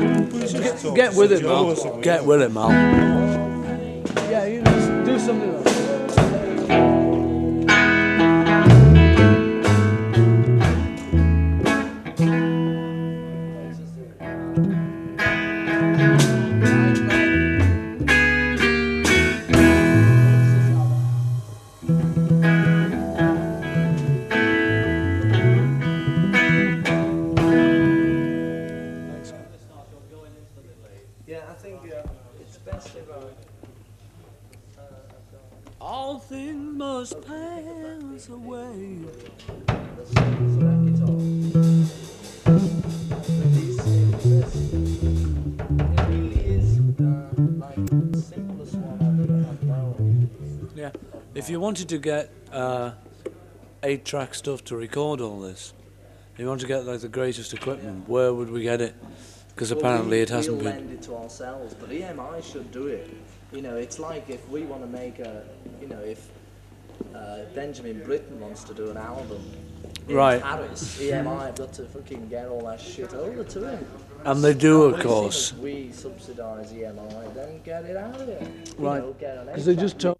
Get, get with it, Mal. Get with it, Mal. Yeah, you do something else. Yeah, I think uh, it's best if I. All things must pass away. Let's select guitar. This, this, it really is uh, like the simplest one I've, I've known. Yeah. If you wanted to get uh, eight track stuff to record all this, if you want to get like the greatest equipment, where would we get it? Because Well, apparently we, it hasn't we'll been. lend it to ourselves, but EMI should do it. You know, it's like if we want to make a, you know, if uh, Benjamin Britten wants to do an album in Right. Paris, EMI have got to fucking get all that shit over to him. And they do, of course. We subsidise EMI, then get it out of here. You Right. know, get an Because they just told